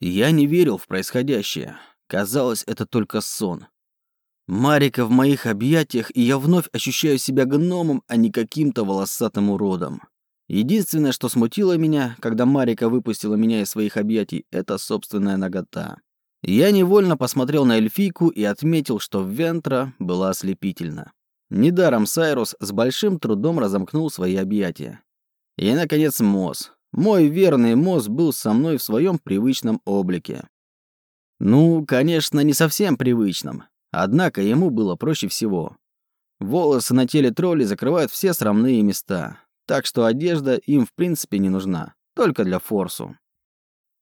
Я не верил в происходящее. Казалось, это только сон. Марика в моих объятиях, и я вновь ощущаю себя гномом, а не каким-то волосатым уродом. Единственное, что смутило меня, когда Марика выпустила меня из своих объятий, это собственная нагота. Я невольно посмотрел на эльфийку и отметил, что Вентра была ослепительна. Недаром Сайрус с большим трудом разомкнул свои объятия. И, наконец, Мосс. Мой верный Мосс был со мной в своем привычном облике. Ну, конечно, не совсем привычном. Однако ему было проще всего. Волосы на теле тролли закрывают все срамные места, так что одежда им в принципе не нужна, только для форсу.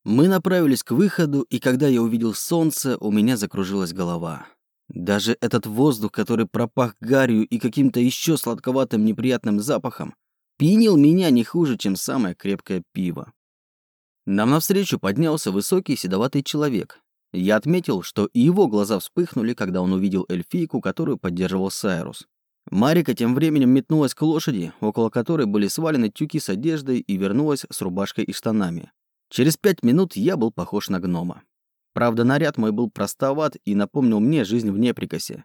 Мы направились к выходу, и когда я увидел солнце, у меня закружилась голова. Даже этот воздух, который пропах гарью и каким-то еще сладковатым неприятным запахом, пьянил меня не хуже, чем самое крепкое пиво. Нам навстречу поднялся высокий седоватый человек. Я отметил, что и его глаза вспыхнули, когда он увидел эльфийку, которую поддерживал Сайрус. Марика тем временем метнулась к лошади, около которой были свалены тюки с одеждой, и вернулась с рубашкой и штанами. Через пять минут я был похож на гнома. Правда, наряд мой был простоват и напомнил мне жизнь в Неприкосе.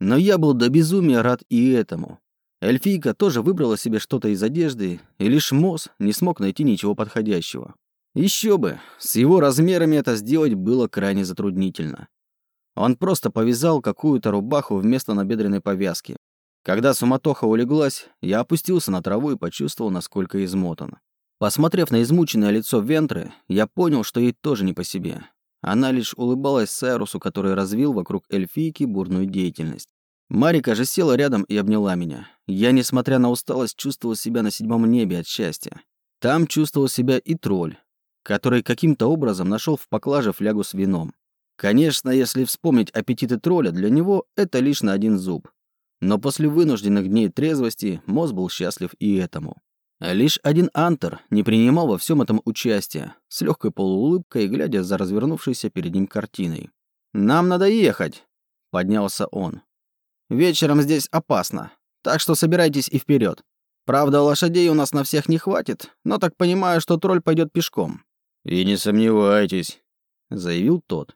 Но я был до безумия рад и этому. Эльфийка тоже выбрала себе что-то из одежды, и лишь Мосс не смог найти ничего подходящего. Еще бы, с его размерами это сделать было крайне затруднительно. Он просто повязал какую-то рубаху вместо набедренной повязки. Когда суматоха улеглась, я опустился на траву и почувствовал, насколько измотан. Посмотрев на измученное лицо Вентры, я понял, что ей тоже не по себе. Она лишь улыбалась Сайрусу, который развил вокруг эльфийки бурную деятельность. Марика же села рядом и обняла меня. Я, несмотря на усталость, чувствовал себя на седьмом небе от счастья. Там чувствовал себя и тролль, который каким-то образом нашел в поклаже флягу с вином. Конечно, если вспомнить аппетиты тролля, для него это лишь на один зуб. Но после вынужденных дней трезвости Моз был счастлив и этому. Лишь один Антер не принимал во всем этом участия, с легкой полуулыбкой, глядя за развернувшейся перед ним картиной. «Нам надо ехать», — поднялся он. «Вечером здесь опасно, так что собирайтесь и вперед. Правда, лошадей у нас на всех не хватит, но так понимаю, что тролль пойдет пешком». «И не сомневайтесь», — заявил тот.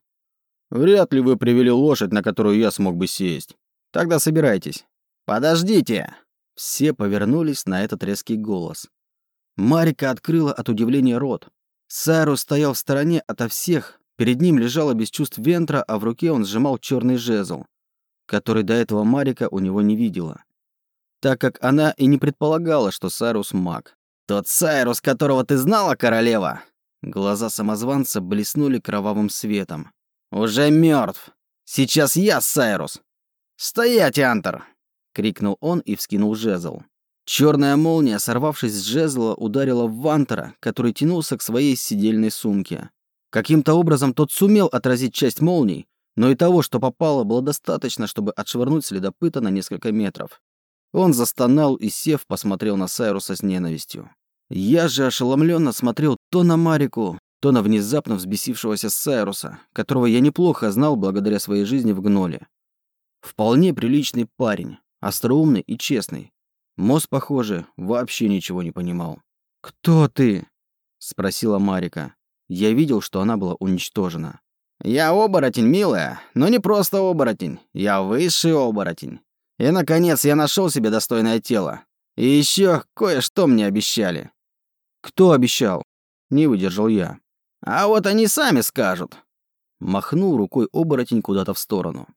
«Вряд ли вы привели лошадь, на которую я смог бы сесть. Тогда собирайтесь. Подождите. Все повернулись на этот резкий голос. Марика открыла от удивления рот. Сайрус стоял в стороне ото всех. Перед ним лежала без чувств Вентра, а в руке он сжимал черный жезл, который до этого Марика у него не видела. Так как она и не предполагала, что Сайрус маг. «Тот Сайрус, которого ты знала, королева?» Глаза самозванца блеснули кровавым светом. «Уже мертв. Сейчас я Сайрус. «Стоять, Антер!» — крикнул он и вскинул жезл. Черная молния, сорвавшись с жезла, ударила в Вантера, который тянулся к своей сидельной сумке. Каким-то образом тот сумел отразить часть молний, но и того, что попало, было достаточно, чтобы отшвырнуть следопыта на несколько метров. Он застонал и, сев, посмотрел на Сайруса с ненавистью. Я же ошеломленно смотрел то на Марику, то на внезапно взбесившегося Сайруса, которого я неплохо знал благодаря своей жизни в Гноле. Вполне приличный парень, остроумный и честный. Мосс, похоже, вообще ничего не понимал. «Кто ты?» — спросила Марика. Я видел, что она была уничтожена. «Я оборотень, милая, но не просто оборотень. Я высший оборотень. И, наконец, я нашел себе достойное тело. И еще кое-что мне обещали». «Кто обещал?» — не выдержал я. «А вот они сами скажут». Махнул рукой оборотень куда-то в сторону.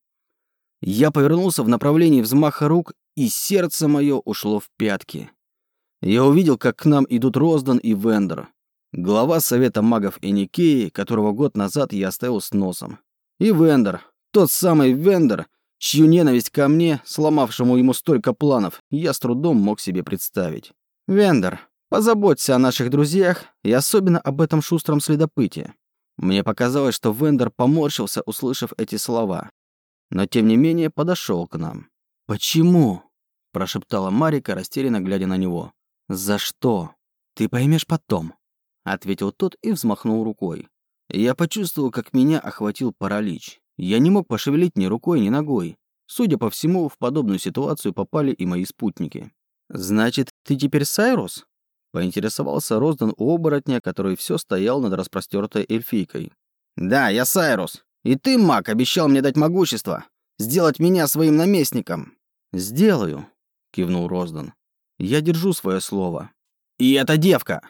Я повернулся в направлении взмаха рук, и сердце мое ушло в пятки. Я увидел, как к нам идут Роздан и Вендер, глава Совета магов Эникеи, которого год назад я оставил с носом. И Вендер, тот самый Вендер, чью ненависть ко мне, сломавшему ему столько планов, я с трудом мог себе представить. «Вендер, позаботься о наших друзьях и особенно об этом шустром следопыте». Мне показалось, что Вендер поморщился, услышав эти слова но тем не менее подошел к нам. «Почему?» – прошептала Марика, растерянно глядя на него. «За что? Ты поймешь потом», – ответил тот и взмахнул рукой. Я почувствовал, как меня охватил паралич. Я не мог пошевелить ни рукой, ни ногой. Судя по всему, в подобную ситуацию попали и мои спутники. «Значит, ты теперь Сайрус?» Поинтересовался Роздан у оборотня, который все стоял над распростертой эльфийкой. «Да, я Сайрус. И ты, маг, обещал мне дать могущество. Сделать меня своим наместником». «Сделаю», — кивнул Роздан. «Я держу свое слово». «И эта девка!»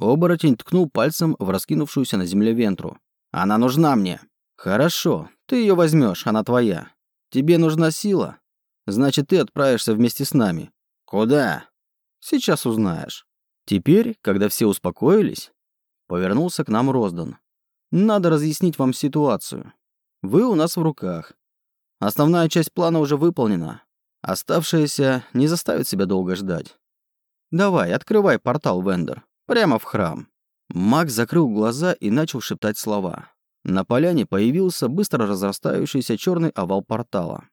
Оборотень ткнул пальцем в раскинувшуюся на земле вентру. «Она нужна мне». «Хорошо, ты ее возьмешь, она твоя. Тебе нужна сила. Значит, ты отправишься вместе с нами». «Куда?» «Сейчас узнаешь». Теперь, когда все успокоились, повернулся к нам Роздан. «Надо разъяснить вам ситуацию. Вы у нас в руках. Основная часть плана уже выполнена. Оставшаяся не заставит себя долго ждать. Давай, открывай портал, Вендер. Прямо в храм». Маг закрыл глаза и начал шептать слова. На поляне появился быстро разрастающийся черный овал портала.